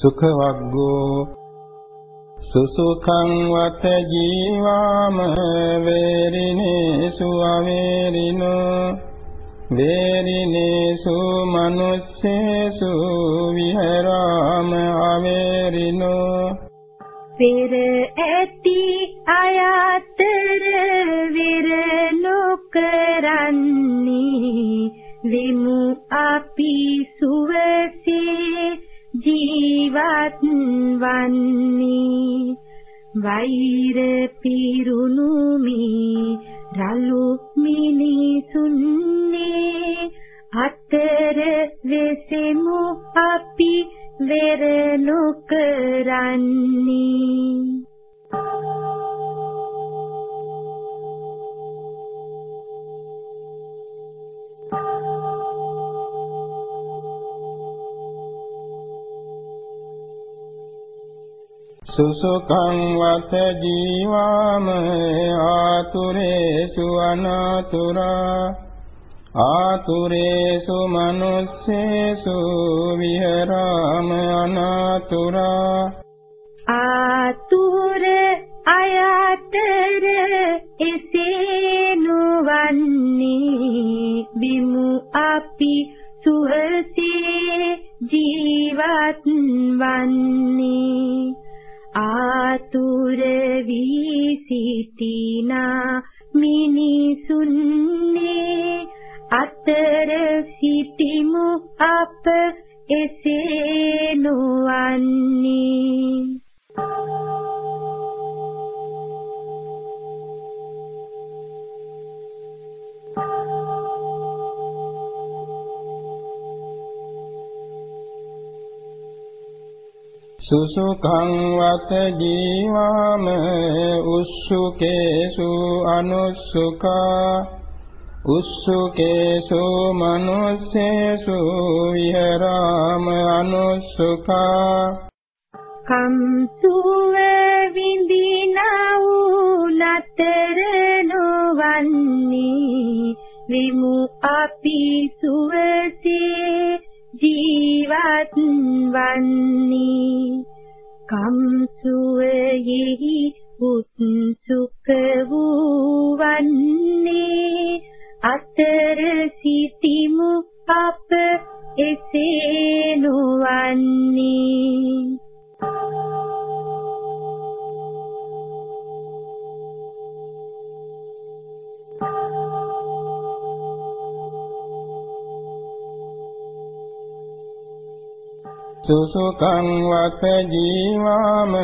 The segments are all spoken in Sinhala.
සුඛ වග්ගෝ සුසුඛං වත ජීවාම වේරිනේසු අවේරිනෝ වේරිනේසු මනුස්සේසු විහරාම අවේරිනෝ පෙර ඇති අයතර විර නොකරන්නේ විමු අපි සුවසේ ජීවත් වන්නේ වෛර පිරුණු මේ රළු මිනිසුන්නේ. අතර වෙසෙමු අපි වෙර නොකරන්නේ. සුසුකං වත ජීවාම ආතුරේසු අනාතුරා ආතුරේසු මනුස්සේසු විහරාම අනාතුරා ආතුර අයතර එසේ නොවන්නේ බිමු අපි සුහසේ ජීවත් වන්නේ. ආතුර වී සිටිනා මිනිසුන්නේ අතර සිටිමු අප එසේ නොවන්නේ. සුසුඛං වත ජීවාම උස්සුකේසු අනුස්සුකා උස්සුකේසු මනුස්සේසු විහරාම අනුස්සුකා කම්සුව විඳිනා වූ නතර නොවන්නේ විමු අපි සුවසේ ජීවත් වන්නේ කම්සුවේහි උත්සුක වූ වන්නේ අතර සිටිමු අප එසේ නොවන්නේ. සුසුකං වත ජීවාම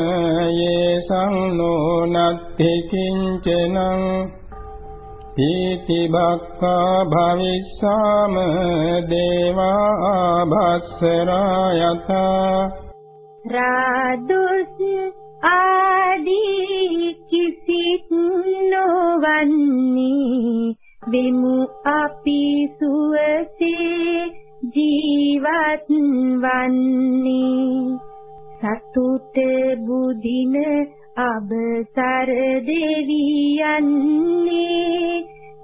යේසං නොනත්ති කිංචනං පීති බක්ඛා භවිස්සාම දේවා ආභස්සරා යත රාදුස් ආදී කිසිත් නොවන්නේ විමු අපි සුවසේ ජීවත් වන්නේ. සතුට බුදින අබසර දෙවියන්නේ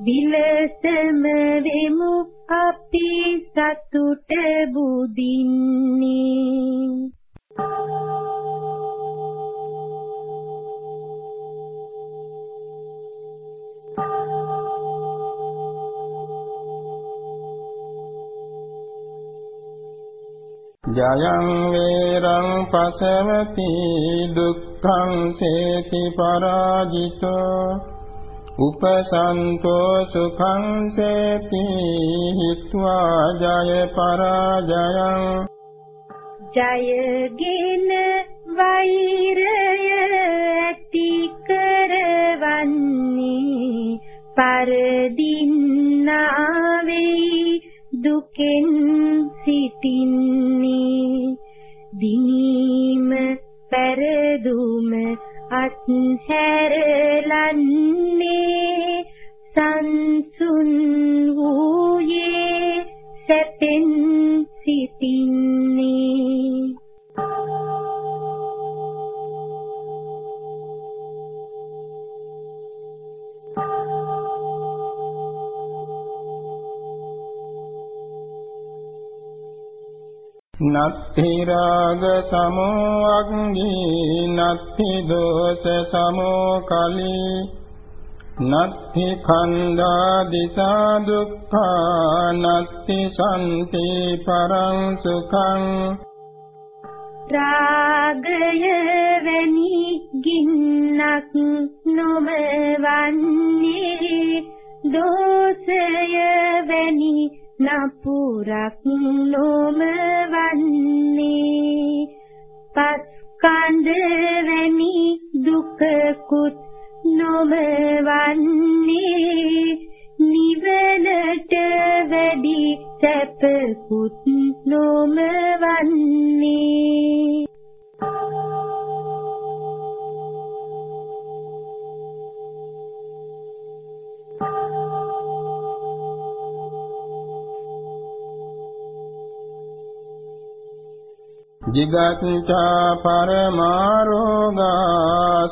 විලසම වෙමු අපි සතුට බුදින්නේ. ජයං වේරං පසවති දුක්ඛං සේති පරාජිතෝ උපසන්තෝ සුඛං සේති හිත්වා ජය පරාජයං ජයගෙන වෛරය ඇති කරවන්නේ පරදින්නා වේ දුකෙන් සිටින්නේ දිනීම පෙරදුම අත්හැරලන්නේ. නත්ථි රාග සමෝ අග්ගී නත්ථි දෝෂ සමෝ කලී නත්ථි khණ්ඩා දිසා දුක්ඛා නත්ථි සම්ති පරං සුඛං. රාගය වැනි ගින්නක් නොමවන්නේ. දෝෂය වැනි නපුරක් නොමවන්නේ වැඩි සැපකුත් නොමවන්නේ jigacca paramaroga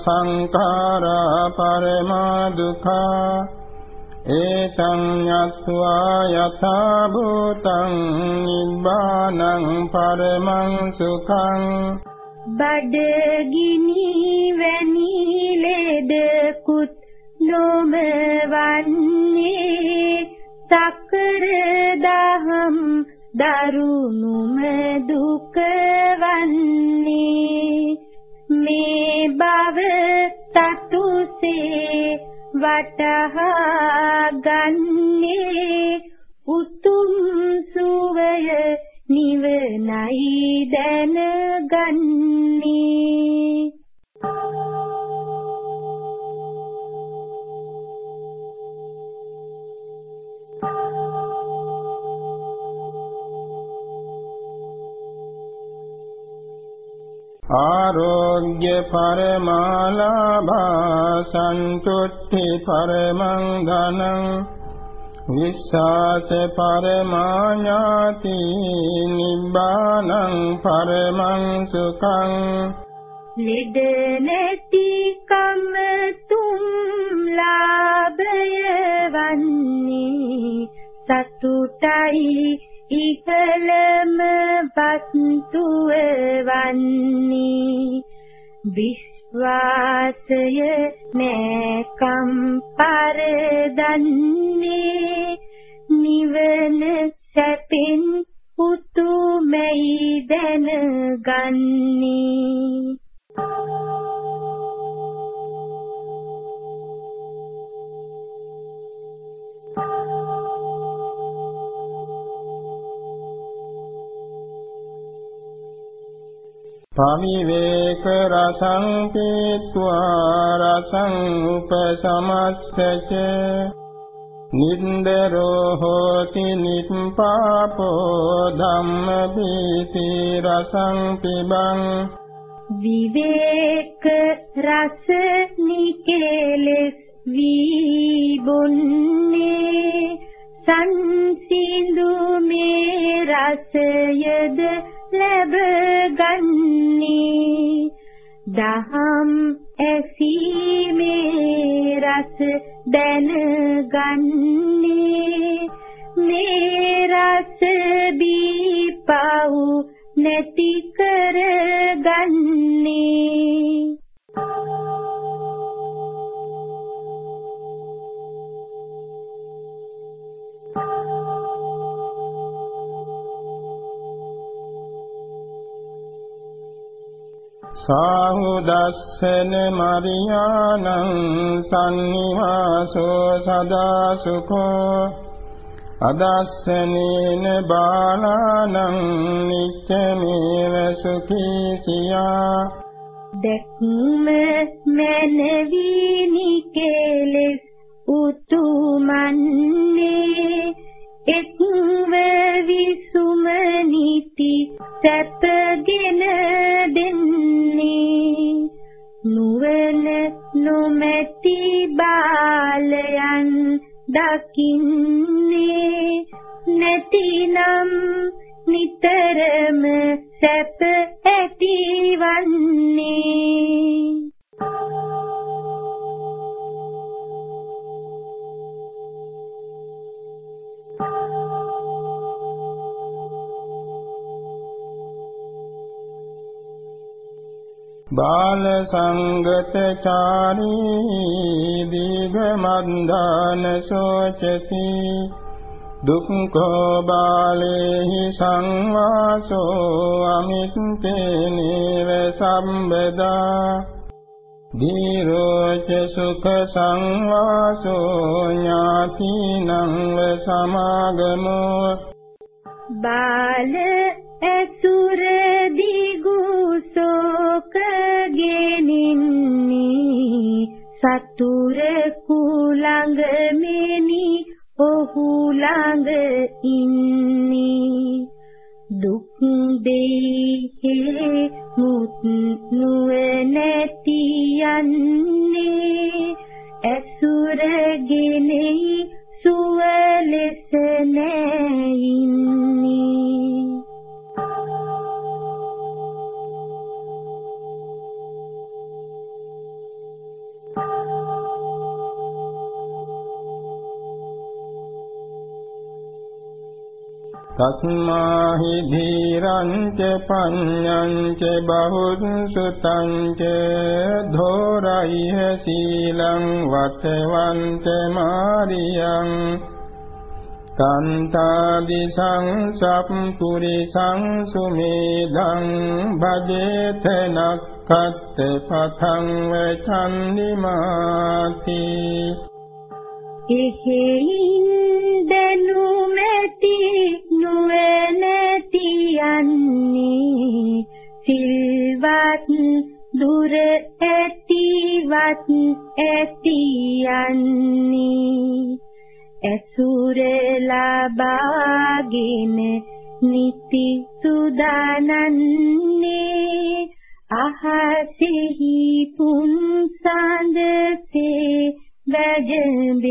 sankara paramadukha ඒතං යත්වා යථා භූතං නිබ්බානං පරමං සුඛං බඩගිනි වැනි ලෙඩකුත් නොමවන්නේ සක්කර දහම් දරුණුම දුක වන්නේ වටහා ගන්නේ උතුම් සුවය නිවනයි දැනගන්නේ. ආරෝග්‍ය පරමාලාභා සන්තුට්ඨි පරමං ධනං විස්සාස පරමාඥාති නිබ්බානං පරමං සුඛං ලෙඩ නැති කම තුම් ලාභය වන්නේ සතුටයි ඉහළම වස්තුව වන්නේ විශ්වාසය නෑකම් පරදන්නේ නිවන සැපෙන් පීत्वा රසං උපසමස්සච. නින්දරෝ හෝති නිප්පාපෝ ධම්ම පීති රසං පිබං. විවේක රස නිකේලස් වීබුන්නේ. සංසිඳු මේ රසයද ලැබගන්නේ දහම් ඇසීමේ රස දැනගන්නේ. මේ රස බීපව් නැති කරගන්නේ. සාහුදස්සන මරියානං සන්නිවාසෝ සදා සුඛෝ අදස්සනේන බාලානං නිච්චමේව සුඛී සියා දැක්ම මනවිනි කෙලෙස් උතුමන්නේ එක්ව විසුම නිති බාලයන් දකින්නේ නැතිනම් නිතරම සැප ඇතිවන්නේ. බාල සංගත චාරී මන්දාන සෝචති. දුක්ඛෝ බාලේහි සංවාසෝ අමිත්තේ නේව සම්බදා. දීරෝච සුඛ සංවාසෝ ඥාතිනං සමාගමෝ. බාල ඇසුර තස්මාහි ධීරං ච පඤ්ඤං ච බහුසුතං ච ධෝරයිහ සීලං වතවන්ත මාරියං කාන්තාදි සංසප්පුරිසං සුමේධං භජේත නක්කත් පතං වචන්දිමාති එහෙයින් දැනුමැති නුවණැති යන්නේ. සිල්වත් දුර ඇතිවත් ඇති යන්නේ. ඇසුර ලබාගෙන නිති සුදානන්නේ. අහසෙහි පුන් بجنب